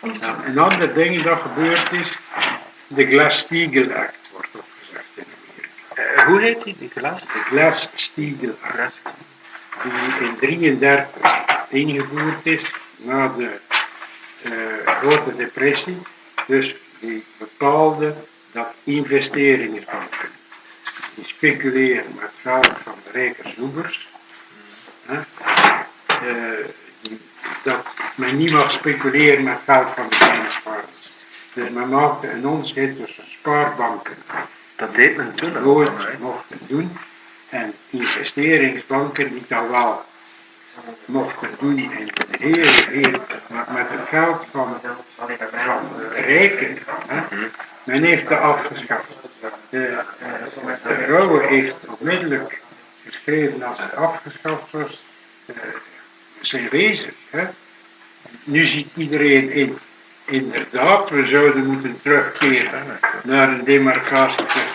Een ander ding dat gebeurd is, de Glass-Steagall Act wordt opgezegd in Amerika. Eh, hoe heet die, die glas? De Glass-Steagall Act, die in 33 ingevoerd is na de eh, grote depressie. Dus die bepaalde dat investeringsbanken die speculeren met geld van de rijke zoekers, eh, dat men niet mag speculeren met geld van de spaarders. Dus men maakte een onderscheid tussen spaarbanken Dat deed men toen al. nooit mochten doen en investeringsbanken die dat wel mochten doen en heel, heel, met, met het geld van, van de rijken. Hè. Men heeft dat afgeschaft. De, de Rauwe heeft onmiddellijk geschreven als het afgeschaft was, eh, zijn wezen. Hè. Nu ziet iedereen in, inderdaad, we zouden moeten terugkeren naar een demarcatie